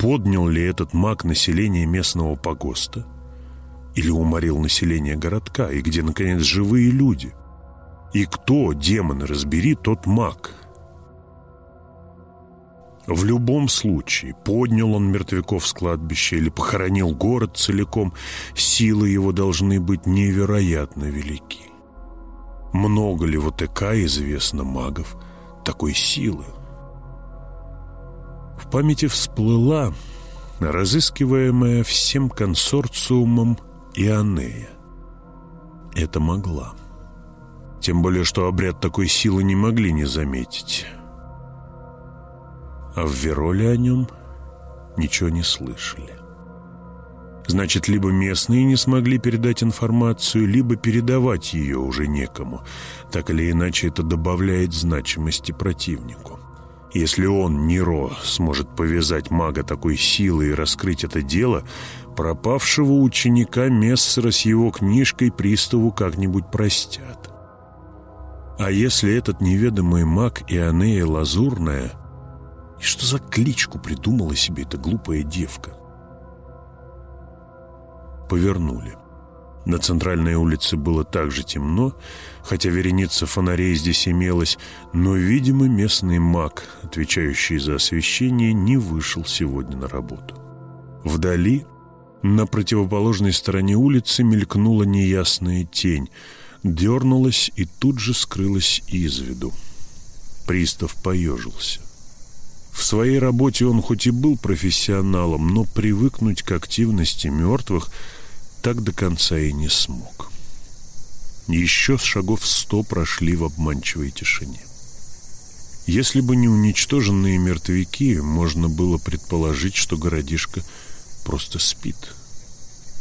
Поднял ли этот маг население местного погоста? Или уморил население городка? И где, наконец, живые люди? И кто, демон разбери, тот маг? В любом случае, поднял он мертвяков с кладбища или похоронил город целиком, силы его должны быть невероятно велики. Много ли в ОТК известно магов такой силы? В памяти всплыла разыскиваемая всем консорциумом Ионея. Это могла. Тем более, что обряд такой силы не могли не заметить. А в Вероле о нем ничего не слышали. Значит, либо местные не смогли передать информацию, либо передавать ее уже некому. Так или иначе, это добавляет значимости противнику. Если он, Неро, сможет повязать мага такой силой и раскрыть это дело, пропавшего ученика Мессера с его книжкой приставу как-нибудь простят. А если этот неведомый маг Ионея Лазурная... И что за кличку придумала себе эта глупая девка? Повернули. На центральной улице было так же темно, хотя вереница фонарей здесь имелась, но, видимо, местный маг, отвечающий за освещение, не вышел сегодня на работу. Вдали, на противоположной стороне улицы, мелькнула неясная тень, дернулась и тут же скрылась из виду. Пристав поежился. В своей работе он хоть и был профессионалом, но привыкнуть к активности мертвых – так до конца и не смог. Еще шагов сто прошли в обманчивой тишине. Если бы не уничтоженные мертвяки, можно было предположить, что городишко просто спит.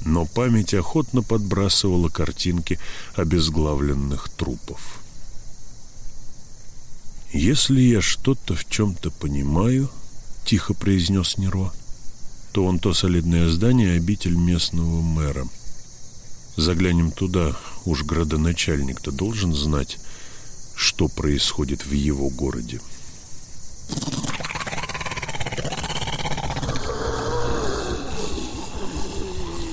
Но память охотно подбрасывала картинки обезглавленных трупов. «Если я что-то в чем-то понимаю», — тихо произнес Неро, то он то солидное здание, обитель местного мэра. Заглянем туда, уж градоначальник-то должен знать, что происходит в его городе.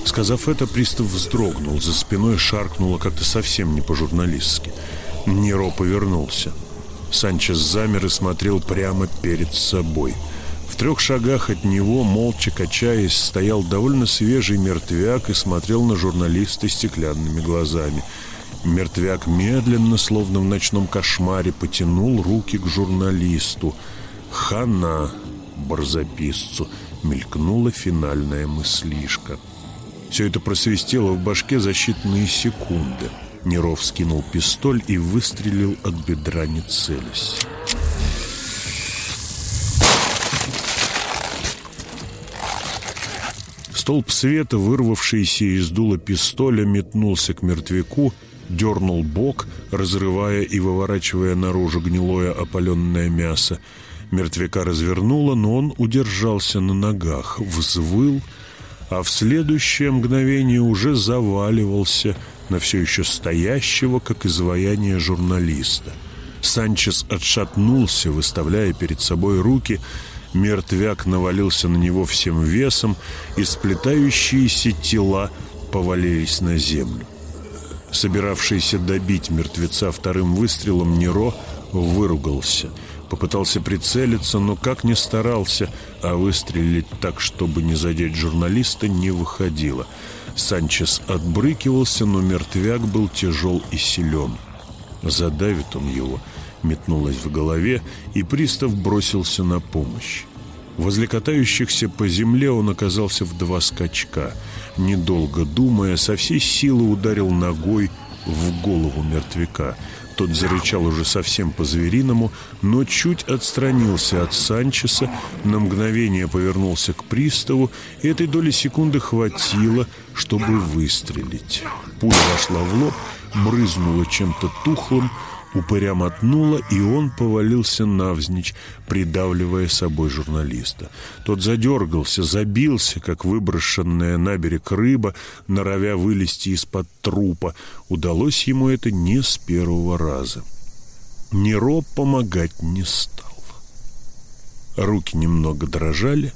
Сказав это, пристав вздрогнул, за спиной шаркнуло как-то совсем не по-журналистски. Неро повернулся. Санчес замер и смотрел прямо перед собой. Трех шагах от него, молча качаясь, стоял довольно свежий мертвяк и смотрел на журналиста стеклянными глазами. Мертвяк медленно, словно в ночном кошмаре, потянул руки к журналисту. «Хана!» барзаписцу мелькнула финальная мыслишка. Все это просвистело в башке за считанные секунды. Неров скинул пистоль и выстрелил от бедра, не целясь. Столб света, вырвавшийся из дула пистоля, метнулся к мертвяку, дернул бок, разрывая и выворачивая наружу гнилое опаленное мясо. Мертвяка развернуло, но он удержался на ногах, взвыл, а в следующее мгновение уже заваливался на все еще стоящего, как изваяние журналиста. Санчес отшатнулся, выставляя перед собой руки, мертвяк навалился на него всем весом, и сплетающиеся тела повалились на землю. Собиравшийся добить мертвеца вторым выстрелом Неро выругался — Попытался прицелиться, но как ни старался, а выстрелить так, чтобы не задеть журналиста, не выходило. Санчес отбрыкивался, но мертвяк был тяжел и силен. Задавит он его, метнулось в голове, и пристав бросился на помощь. Возле катающихся по земле он оказался в два скачка. Недолго думая, со всей силы ударил ногой в голову мертвяка. Тот зарычал уже совсем по-звериному, но чуть отстранился от Санчеса, на мгновение повернулся к приставу, и этой доли секунды хватило, чтобы выстрелить. Пуля вошла в лоб, брызнула чем-то тухлым, Упыря мотнуло, и он повалился навзничь, придавливая собой журналиста. Тот задергался, забился, как выброшенная на берег рыба, норовя вылезти из-под трупа. Удалось ему это не с первого раза. Неро помогать не стал. Руки немного дрожали.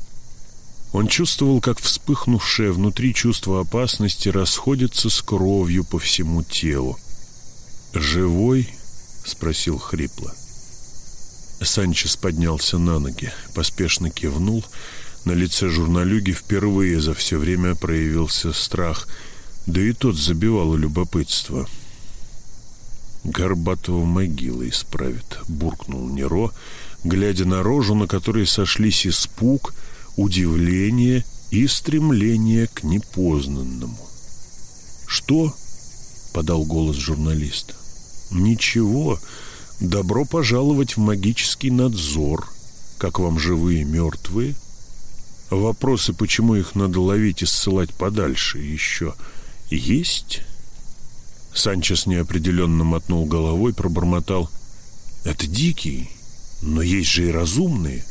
Он чувствовал, как вспыхнувшее внутри чувство опасности расходится с кровью по всему телу. Живой — спросил хрипло. Санчес поднялся на ноги, поспешно кивнул. На лице журналюги впервые за все время проявился страх, да и тот забивало любопытство. «Горбатого могила исправит», — буркнул Неро, глядя на рожу, на которой сошлись испуг, удивление и стремление к непознанному. «Что?» — подал голос журналиста. «Ничего. Добро пожаловать в магический надзор. Как вам живые мертвые?» Вопросы, почему их надо ловить и ссылать подальше, еще есть? Санчес неопределенно мотнул головой, пробормотал. «Это дикие, но есть же и разумные».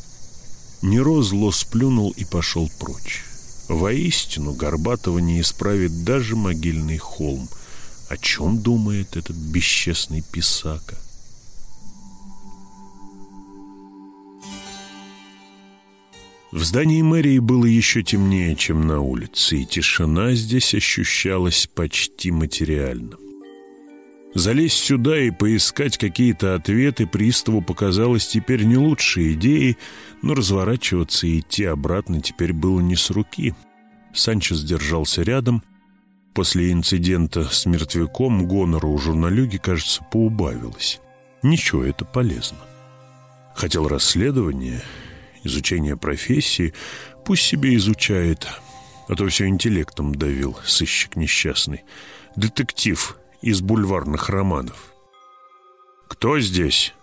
Неро зло сплюнул и пошел прочь. Воистину, Горбатова не исправит даже могильный холм — о чем думает этот бесчестный писака? В здании мэрии было еще темнее, чем на улице, и тишина здесь ощущалась почти материально. Залезть сюда и поискать какие-то ответы приставу показалось теперь не лучшей идеей, но разворачиваться и идти обратно теперь было не с руки. Санчес держался рядом, После инцидента с мертвяком гонора у журналюги, кажется, поубавилось. Ничего, это полезно. Хотел расследование, изучение профессии, пусть себе изучает, а то все интеллектом давил, сыщик несчастный. Детектив из бульварных романов. «Кто здесь?»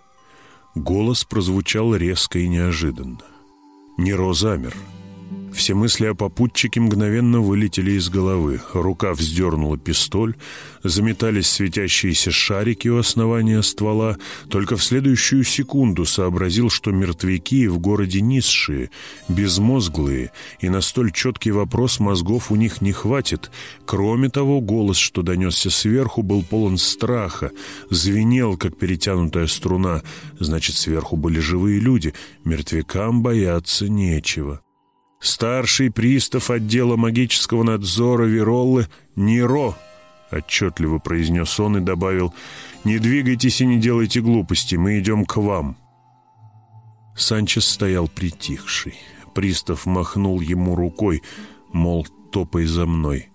Голос прозвучал резко и неожиданно. Неро замер. Все мысли о попутчике мгновенно вылетели из головы. Рука вздернула пистоль, заметались светящиеся шарики у основания ствола. Только в следующую секунду сообразил, что мертвяки в городе низшие, безмозглые, и на столь четкий вопрос мозгов у них не хватит. Кроме того, голос, что донесся сверху, был полон страха, звенел, как перетянутая струна. Значит, сверху были живые люди, мертвякам бояться нечего. Старший пристав отдела магического надзора Вероллы Неро, отчетливо произнес он и добавил, «Не двигайтесь и не делайте глупости, мы идем к вам». Санчес стоял притихший. Пристав махнул ему рукой, мол, топай за мной.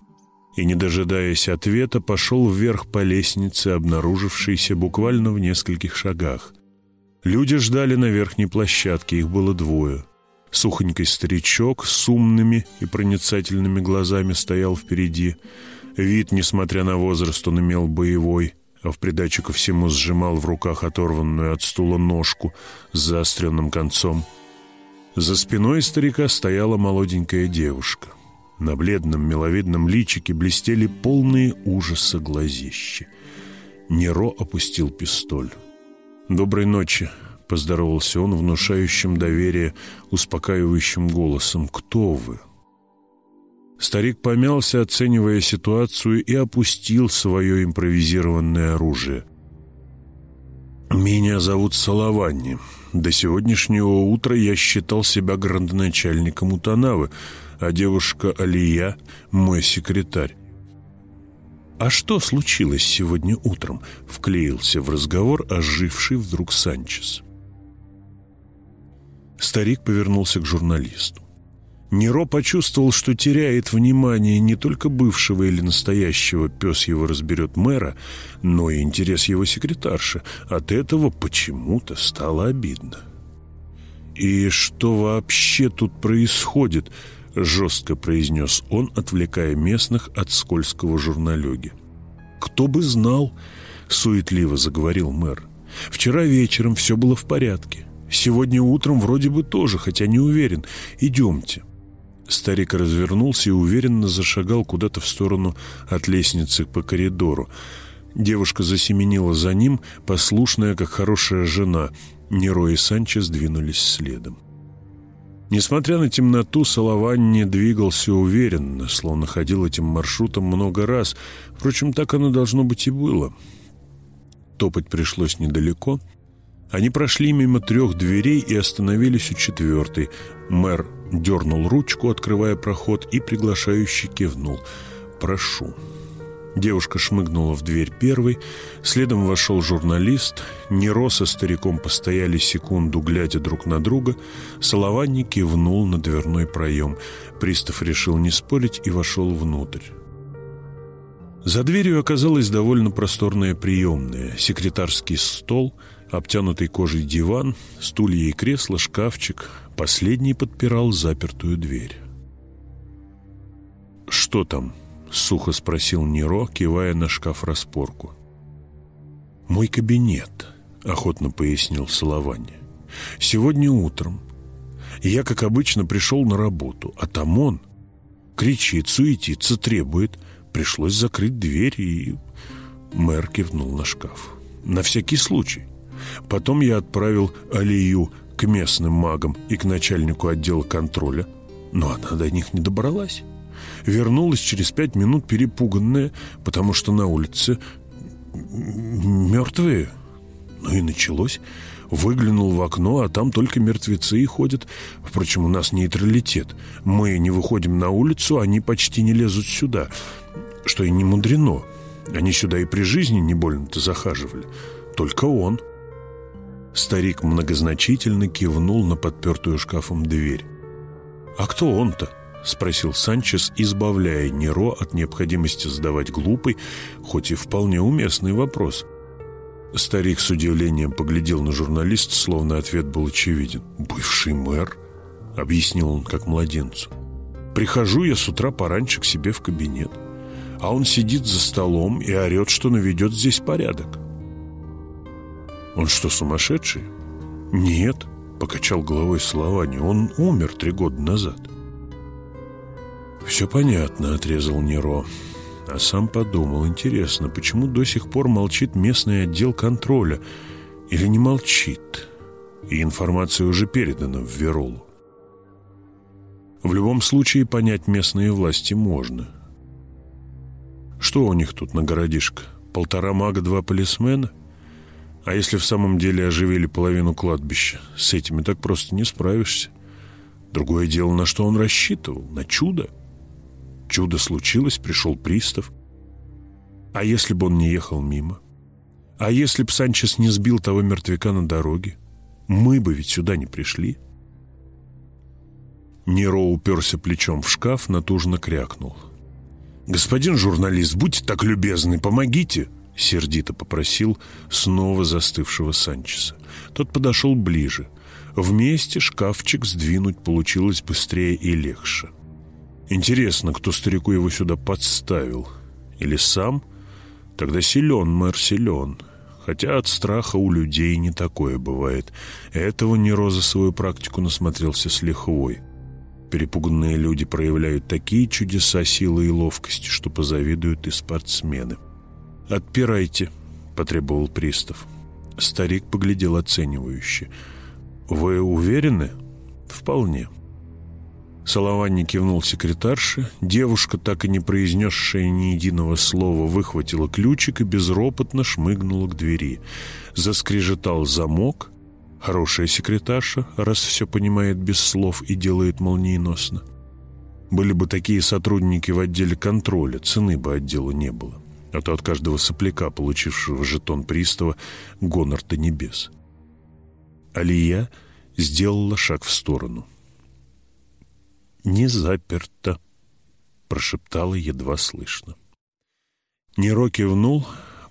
И, не дожидаясь ответа, пошел вверх по лестнице, обнаружившейся буквально в нескольких шагах. Люди ждали на верхней площадке, их было двое. Сухонький старичок с умными и проницательными глазами стоял впереди. Вид, несмотря на возраст, он имел боевой, а в придачу ко всему сжимал в руках оторванную от стула ножку с заостренным концом. За спиной старика стояла молоденькая девушка. На бледном миловидном личике блестели полные ужаса глазища. Неро опустил пистоль. «Доброй ночи», — поздоровался он внушающим доверие, успокаивающим голосом. «Кто вы?» Старик помялся, оценивая ситуацию, и опустил свое импровизированное оружие. «Меня зовут Салаванни. До сегодняшнего утра я считал себя градоначальником Утанавы, а девушка Алия — мой секретарь. «А что случилось сегодня утром?» — вклеился в разговор оживший вдруг Санчес. Старик повернулся к журналисту. Неро почувствовал, что теряет внимание не только бывшего или настоящего «пес его разберет мэра», но и интерес его секретарши. От этого почему-то стало обидно. «И что вообще тут происходит?» — жестко произнес он, отвлекая местных от скользкого журналюги. «Кто бы знал?» — суетливо заговорил мэр. «Вчера вечером все было в порядке. Сегодня утром вроде бы тоже, хотя не уверен. Идемте». Старик развернулся и уверенно зашагал куда-то в сторону от лестницы по коридору. Девушка засеменила за ним, послушная, как хорошая жена. Неро и Санчес двинулись следом. Несмотря на темноту, Салаванни двигался уверенно, словно ходил этим маршрутом много раз. Впрочем, так оно должно быть и было. Топать пришлось недалеко. Они прошли мимо трех дверей и остановились у четвертой. Мэр дернул ручку, открывая проход, и приглашающий кивнул. «Прошу». Девушка шмыгнула в дверь первой, следом вошел журналист, Неро со стариком постояли секунду, глядя друг на друга, Солованни кивнул на дверной проем. Пристав решил не спорить и вошел внутрь. За дверью оказалась довольно просторная приемная, секретарский стол, обтянутый кожей диван, стулья и кресла, шкафчик. Последний подпирал запертую дверь. «Что там?» сухо спросил Неро, кивая на шкаф-распорку. «Мой кабинет», — охотно пояснил Соловань. «Сегодня утром я, как обычно, пришел на работу, а там он кричит, суетится, требует. Пришлось закрыть дверь, и мэр кивнул на шкаф. На всякий случай. Потом я отправил Алию к местным магам и к начальнику отдела контроля, но она до них не добралась вернулась через пять минут перепуганная, потому что на улице мертвые. Ну и началось. Выглянул в окно, а там только мертвецы и ходят. Впрочем, у нас нейтралитет. Мы не выходим на улицу, они почти не лезут сюда. Что и не мудрено. Они сюда и при жизни не больно-то захаживали. Только он. Старик многозначительно кивнул на подпертую шкафом дверь. «А кто он-то?» — спросил Санчес, избавляя Неро от необходимости задавать глупый, хоть и вполне уместный вопрос. Старик с удивлением поглядел на журналиста, словно ответ был очевиден. «Бывший мэр?» — объяснил он как младенцу. «Прихожу я с утра пораньше к себе в кабинет, а он сидит за столом и орет, что наведет здесь порядок». «Он что, сумасшедший?» «Нет», — покачал головой Словани, — «он умер три года назад». «Все понятно», — отрезал Неро. А сам подумал, интересно, почему до сих пор молчит местный отдел контроля? Или не молчит? И информация уже передана в Веролу. В любом случае понять местные власти можно. Что у них тут на городишко? Полтора мага, два полисмена? А если в самом деле оживили половину кладбища? С этими так просто не справишься. Другое дело, на что он рассчитывал, на чудо. Чудо случилось, пришел пристав. А если бы он не ехал мимо? А если б Санчес не сбил того мертвяка на дороге? Мы бы ведь сюда не пришли. Неро уперся плечом в шкаф, натужно крякнул. «Господин журналист, будьте так любезны, помогите!» Сердито попросил снова застывшего Санчеса. Тот подошел ближе. Вместе шкафчик сдвинуть получилось быстрее и легче. Интересно, кто старику его сюда подставил? Или сам? Тогда силен мэр, силен. Хотя от страха у людей не такое бывает. Этого Неро за свою практику насмотрелся с лихвой. Перепуганные люди проявляют такие чудеса силы и ловкости, что позавидуют и спортсмены. «Отпирайте», — потребовал пристав. Старик поглядел оценивающе. «Вы уверены?» «Вполне». Солованни кивнул секретарше. Девушка, так и не произнесшая ни единого слова, выхватила ключик и безропотно шмыгнула к двери. Заскрежетал замок. Хорошая секретарша, раз все понимает без слов и делает молниеносно. Были бы такие сотрудники в отделе контроля, цены бы отделу не было. А то от каждого сопляка, получившего жетон пристава, гонор-то небес. Алия сделала шаг в сторону — «Не заперто», — прошептала едва слышно. Неро кивнул,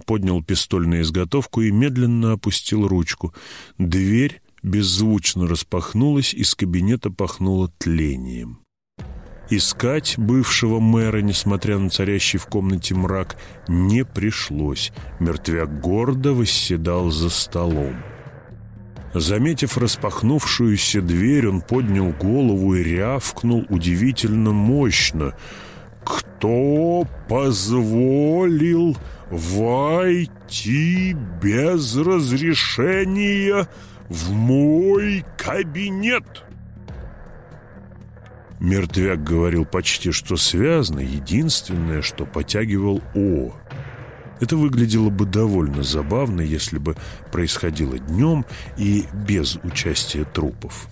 поднял пистоль на изготовку и медленно опустил ручку. Дверь беззвучно распахнулась, из кабинета пахнуло тлением. Искать бывшего мэра, несмотря на царящий в комнате мрак, не пришлось. Мертвяк гордо восседал за столом. Заметив распахнувшуюся дверь, он поднял голову и рявкнул удивительно мощно. «Кто позволил войти без разрешения в мой кабинет?» Мертвяк говорил почти что связно, единственное, что потягивал «о». Это выглядело бы довольно забавно, если бы происходило днем и без участия трупов.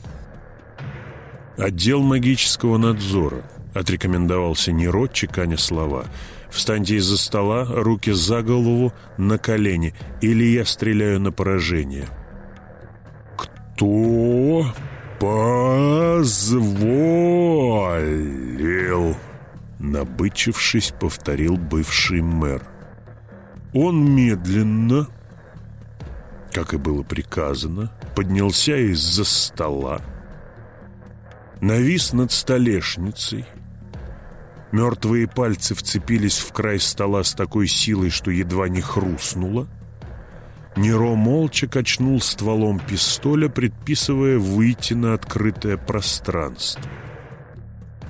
«Отдел магического надзора», — отрекомендовался Неро, чеканя слова. «Встаньте из-за стола, руки за голову, на колени, или я стреляю на поражение». «Кто позволил?» Набычившись, повторил бывший мэр. Он медленно, как и было приказано, поднялся из-за стола, навис над столешницей. Мертвые пальцы вцепились в край стола с такой силой, что едва не хрустнуло. Неро молча качнул стволом пистоля, предписывая выйти на открытое пространство.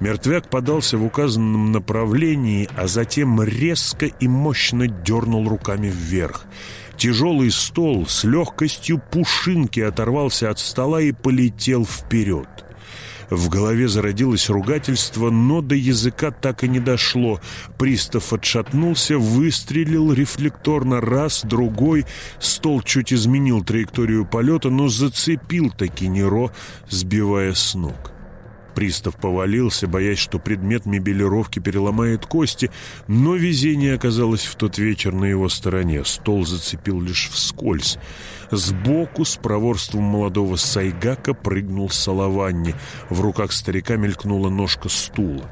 Мертвяк подался в указанном направлении, а затем резко и мощно дернул руками вверх. Тяжелый стол с легкостью пушинки оторвался от стола и полетел вперед. В голове зародилось ругательство, но до языка так и не дошло. Пристав отшатнулся, выстрелил рефлекторно раз, другой. Стол чуть изменил траекторию полета, но зацепил таки Неро, сбивая с ног. Пристав повалился, боясь, что предмет мебелировки переломает кости, но везение оказалось в тот вечер на его стороне. Стол зацепил лишь вскользь. Сбоку с проворством молодого сайгака прыгнул Салаванни. В руках старика мелькнула ножка стула.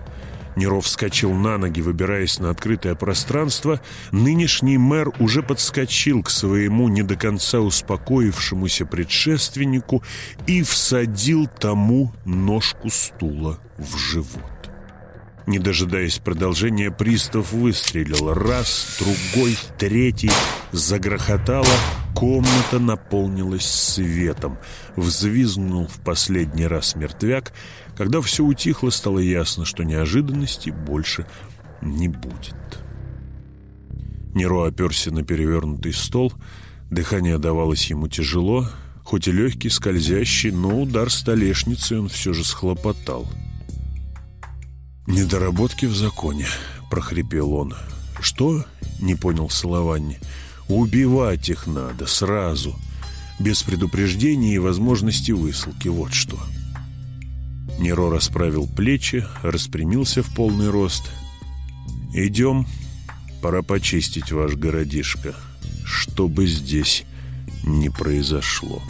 Неров вскочил на ноги, выбираясь на открытое пространство. Нынешний мэр уже подскочил к своему не до конца успокоившемуся предшественнику и всадил тому ножку стула в живот. Не дожидаясь продолжения, пристав выстрелил. Раз, другой, третий. Загрохотало. Комната наполнилась светом. Взвизгнул в последний раз мертвяк. Когда все утихло, стало ясно, что неожиданностей больше не будет. Неро оперся на перевернутый стол. Дыхание давалось ему тяжело. Хоть и легкий, скользящий, но удар столешницы он все же схлопотал. «Недоработки в законе», — прохрипел он. «Что?» — не понял Солованни. «Убивать их надо сразу, без предупреждения и возможности высылки, вот что». Неро расправил плечи, распрямился в полный рост. «Идем, пора почистить ваш городишко, что бы здесь ни произошло».